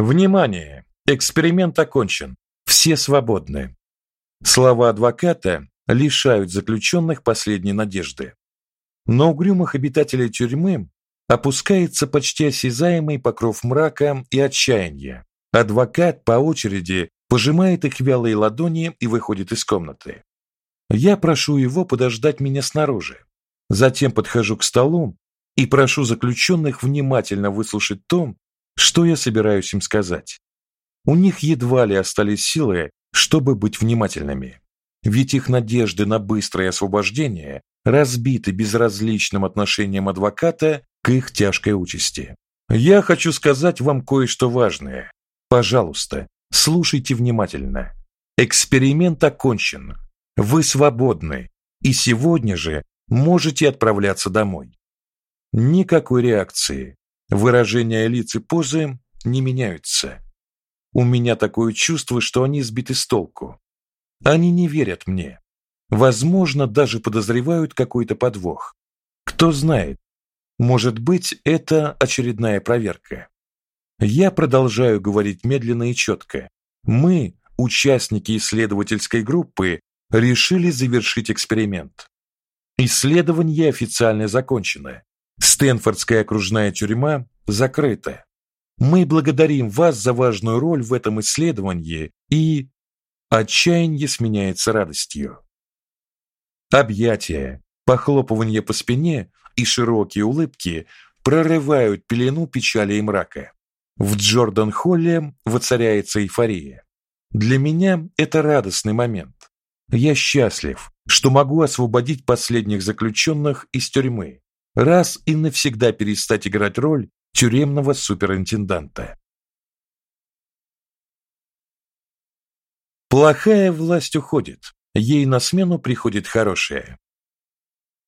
Внимание! Эксперимент окончен. Все свободны. Слова адвоката лишают заключенных последней надежды. На угрюмых обитателей тюрьмы опускается почти осязаемый покров мрака и отчаяния. Адвокат по очереди пожимает их вялые ладони и выходит из комнаты. Я прошу его подождать меня снаружи. Затем подхожу к столу и прошу заключенных внимательно выслушать то, что я собираюсь им сказать. У них едва ли остались силы, чтобы быть внимательными. Ведь их надежды на быстрое освобождение разбиты безразличным отношением адвоката к их тяжкой участи. Я хочу сказать вам кое-что важное. Пожалуйста, слушайте внимательно. Эксперимент окончен. Вы свободны и сегодня же можете отправляться домой. Никакой реакции. Выражения лиц и позы не меняются. У меня такое чувство, что они сбиты с толку. Они не верят мне. Возможно, даже подозревают какой-то подвох. Кто знает? Может быть, это очередная проверка. Я продолжаю говорить медленно и четко. Мы, участники исследовательской группы, решили завершить эксперимент. Исследование официально закончено. Стэнфордская окружная тюрьма закрыта. Мы благодарим вас за важную роль в этом исследовании и отчаяние сменяется радостью. Объятия, похлопывание по спине и широкие улыбки прорывают пелену печали и мрака. В Джордан-Холле воцаряется эйфория. Для меня это радостный момент. Я счастлив, что могу освободить последних заключенных из тюрьмы, раз и навсегда перестать играть роль тюремного суперинтенданта. Плохая власть уходит, ей на смену приходит хорошая.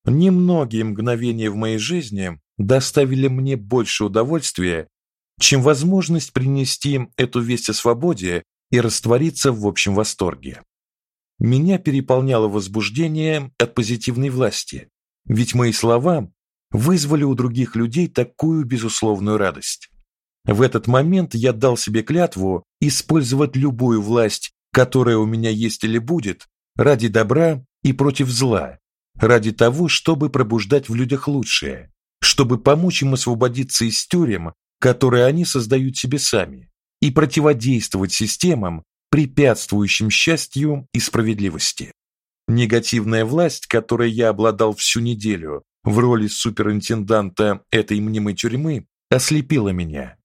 Немногие мгновения в моей жизни доставили мне больше удовольствия, чем возможность принести им эту весть о свободе и раствориться в общем восторге. Меня переполняло возбуждение от позитивной власти, ведь мои слова вызвали у других людей такую безусловную радость. В этот момент я дал себе клятву использовать любую власть, которая у меня есть или будет, ради добра и против зла, ради того, чтобы пробуждать в людях лучшее, чтобы помочь им освободиться из тюрем, которые они создают себе сами, и противодействовать системам, препятствующим счастью и справедливости. Негативная власть, которой я обладал всю неделю в роли суперинтенданта этой мнимой тюрьмы, ослепила меня.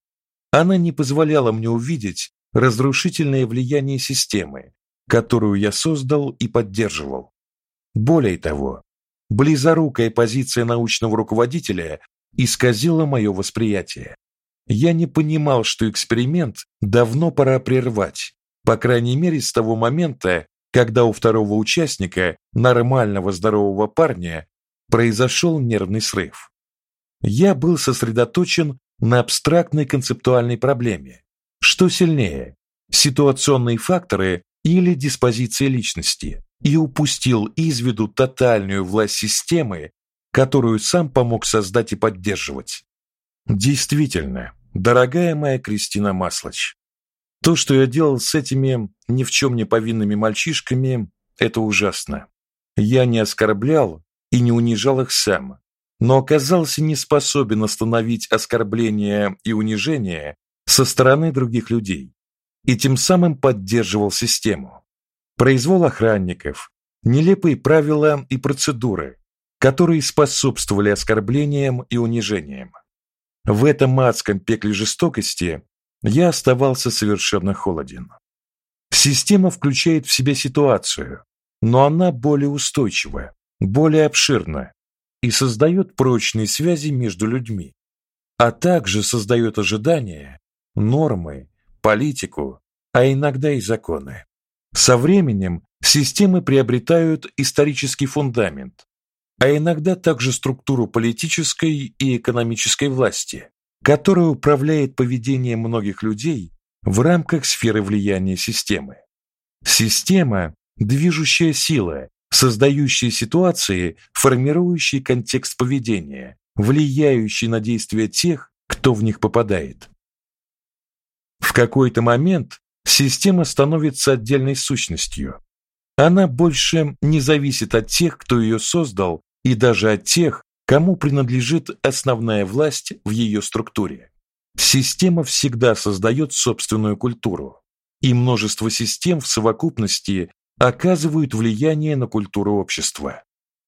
Она не позволяла мне увидеть разрушительное влияние системы, которую я создал и поддерживал. Более того, близорукая позиция научного руководителя исказила мое восприятие. Я не понимал, что эксперимент давно пора прервать, по крайней мере, с того момента, когда у второго участника, нормального здорового парня, произошел нервный срыв. Я был сосредоточен на абстрактной концептуальной проблеме. Что сильнее, ситуационные факторы или диспозиция личности, и упустил из виду тотальную власть системы, которую сам помог создать и поддерживать. Действительно, дорогая моя Кристина Маслач, то, что я делал с этими ни в чем не повинными мальчишками, это ужасно. Я не оскорблял и не унижал их сам, но оказался не способен остановить оскорбления и унижения со стороны других людей и тем самым поддерживал систему. Произвол охранников, нелепые правила и процедуры, которые способствовали оскорблениям и унижениям. В этом адском пекле жестокости я оставался совершенно холоден. Система включает в себя ситуацию, но она более устойчивая, более обширная и создает прочные связи между людьми, а также создает ожидания, нормы, политику, а иногда и законы. Со временем системы приобретают исторический фундамент, а иногда также структуру политической и экономической власти, которая управляет поведением многих людей в рамках сферы влияния системы. Система движущая сила, создающая ситуации, формирующие контекст поведения, влияющий на действия тех, кто в них попадает. В какой-то момент система становится отдельной сущностью. Она больше не зависит от тех, кто ее создал, и даже от тех, кому принадлежит основная власть в ее структуре. Система всегда создает собственную культуру, и множество систем в совокупности оказывают влияние на культуру общества.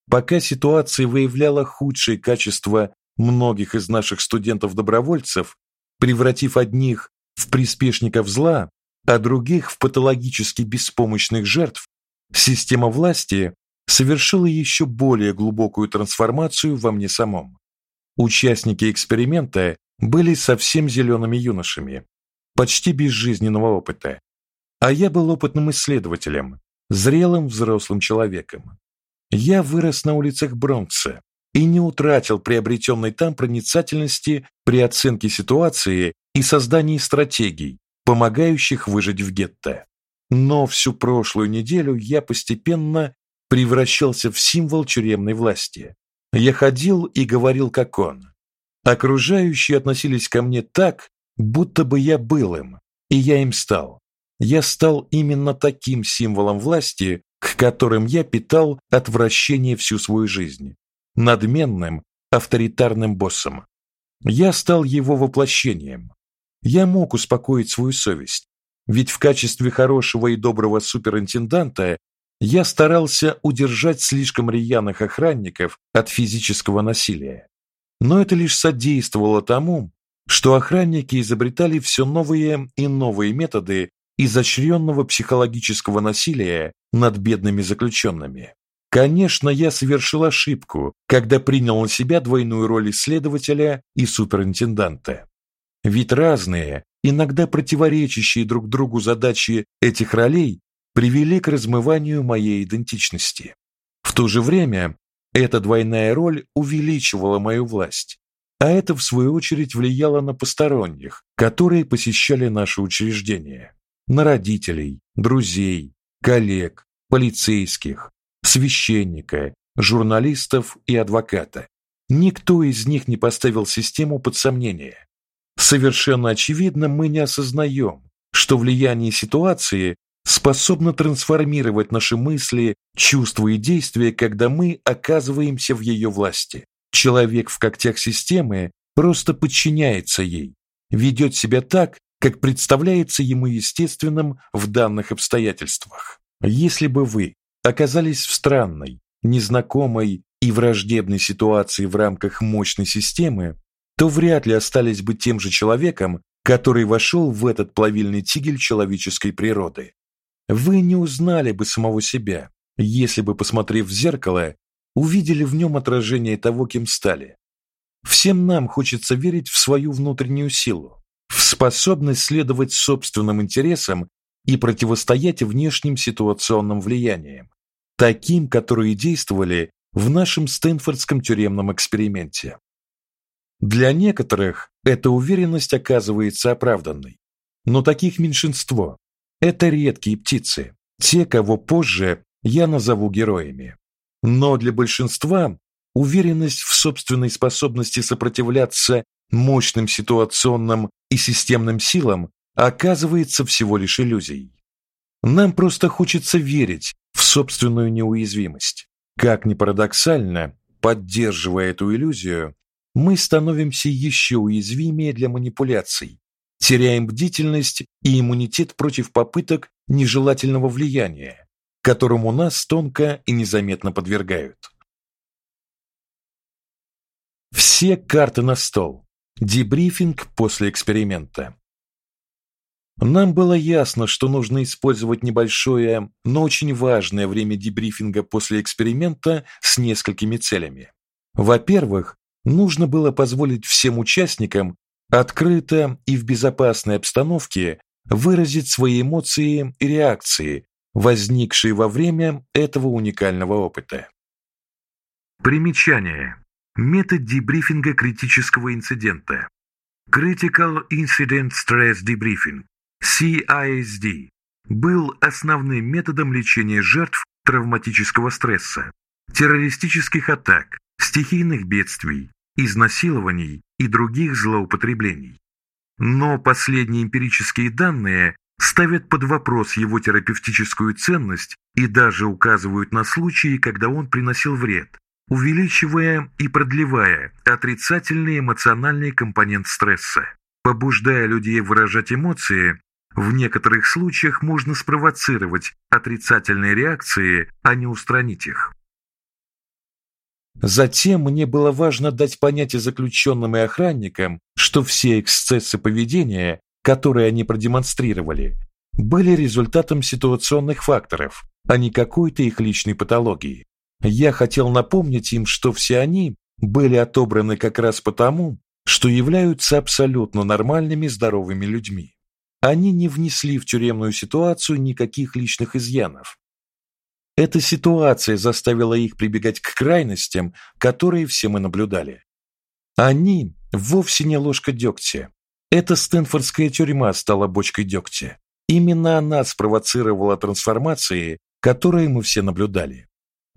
Пока ситуация выявляла худшие качества многих из наших студентов-добровольцев, превратив одних в приспешников зла, а других в патологически беспомощных жертв, система власти совершила еще более глубокую трансформацию во мне самом. Участники эксперимента были совсем зелеными юношами, почти без жизненного опыта. А я был опытным исследователем, зрелым взрослым человеком. Я вырос на улицах Бронкса и не утратил приобретенной там проницательности при оценке ситуации и создании стратегий, помогающих выжить в гетто. Но всю прошлую неделю я постепенно превращался в символ тюремной власти. Я ходил и говорил как он. Окружающие относились ко мне так, будто бы я был им, и я им стал. Я стал именно таким символом власти, к которым я питал отвращение всю свою жизнь, надменным, авторитарным боссом. Я стал его воплощением. Я мог успокоить свою совесть, ведь в качестве хорошего и доброго суперинтенданта я старался удержать слишком рьяных охранников от физического насилия. Но это лишь содействовало тому, что охранники изобретали все новые и новые методы изощренного психологического насилия над бедными заключенными. Конечно, я совершил ошибку, когда принял на себя двойную роль исследователя и суперинтенданта. Ведь разные, иногда противоречащие друг другу задачи этих ролей привели к размыванию моей идентичности. В то же время эта двойная роль увеличивала мою власть, а это в свою очередь влияло на посторонних, которые посещали наше учреждение, на родителей, друзей, коллег, полицейских, священника, журналистов и адвоката. Никто из них не поставил систему под сомнение. Совершенно очевидно, мы не осознаем, что влияние ситуации способно трансформировать наши мысли, чувства и действия, когда мы оказываемся в ее власти. Человек в когтях системы просто подчиняется ей, ведет себя так, как представляется ему естественным в данных обстоятельствах. Если бы вы оказались в странной, незнакомой и враждебной ситуации в рамках мощной системы, то вряд ли остались бы тем же человеком, который вошел в этот плавильный тигель человеческой природы. Вы не узнали бы самого себя, если бы, посмотрев в зеркало, увидели в нем отражение того, кем стали. Всем нам хочется верить в свою внутреннюю силу, в способность следовать собственным интересам и противостоять внешним ситуационным влияниям, таким, которые действовали в нашем Стэнфордском тюремном эксперименте. Для некоторых эта уверенность оказывается оправданной, но таких меньшинство, это редкие птицы, те, кого позже я назову героями. Но для большинства уверенность в собственной способности сопротивляться мощным ситуационным и системным силам оказывается всего лишь иллюзией. Нам просто хочется верить в собственную неуязвимость. Как ни парадоксально, поддерживая эту иллюзию, мы становимся еще уязвимее для манипуляций, теряем бдительность и иммунитет против попыток нежелательного влияния, которому нас тонко и незаметно подвергают. Все карты на стол. Дебрифинг после эксперимента. Нам было ясно, что нужно использовать небольшое, но очень важное время дебрифинга после эксперимента с несколькими целями. Во-первых, нужно было позволить всем участникам открыто и в безопасной обстановке выразить свои эмоции и реакции, возникшие во время этого уникального опыта. Примечание. Метод дебрифинга критического инцидента. Critical Incident Stress Debriefing, CISD, был основным методом лечения жертв травматического стресса, террористических атак, стихийных бедствий, изнасилований и других злоупотреблений. но последние эмпирические данные ставят под вопрос его терапевтическую ценность и даже указывают на случаи, когда он приносил вред, увеличивая и продлевая отрицательный эмоциональный компонент стресса. Побуждая людей выражать эмоции, в некоторых случаях можно спровоцировать отрицательные реакции, а не устранить их. Затем мне было важно дать понять и заключенным и охранникам, что все эксцессы поведения, которые они продемонстрировали, были результатом ситуационных факторов, а не какой-то их личной патологии. Я хотел напомнить им, что все они были отобраны как раз потому, что являются абсолютно нормальными здоровыми людьми. Они не внесли в тюремную ситуацию никаких личных изъянов. Эта ситуация заставила их прибегать к крайностям, которые все мы наблюдали. Они вовсе не ложка дегтя. Эта Стэнфордская тюрьма стала бочкой дегтя. Именно она спровоцировала трансформации, которые мы все наблюдали.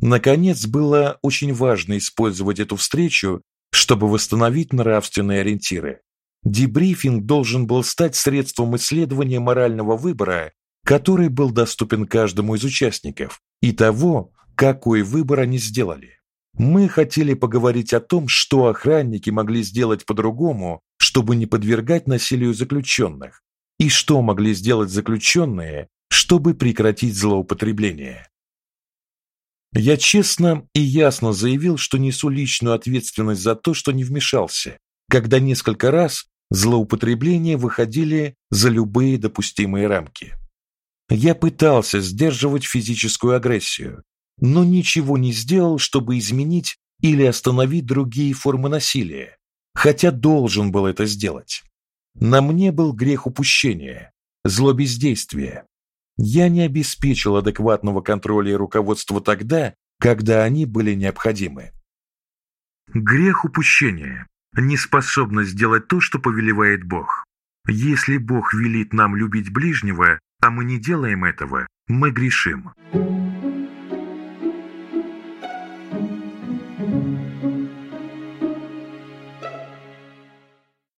Наконец, было очень важно использовать эту встречу, чтобы восстановить нравственные ориентиры. Дебрифинг должен был стать средством исследования морального выбора, который был доступен каждому из участников, и того, какой выбор они сделали. Мы хотели поговорить о том, что охранники могли сделать по-другому, чтобы не подвергать насилию заключенных, и что могли сделать заключенные, чтобы прекратить злоупотребление. Я честно и ясно заявил, что несу личную ответственность за то, что не вмешался, когда несколько раз злоупотребления выходили за любые допустимые рамки. Я пытался сдерживать физическую агрессию, но ничего не сделал, чтобы изменить или остановить другие формы насилия, хотя должен был это сделать. На мне был грех упущения, зло бездействия. Я не обеспечил адекватного контроля и руководства тогда, когда они были необходимы. Грех упущения неспособность сделать то, что повелевает Бог. Если Бог велит нам любить ближнего, а мы не делаем этого, мы грешим.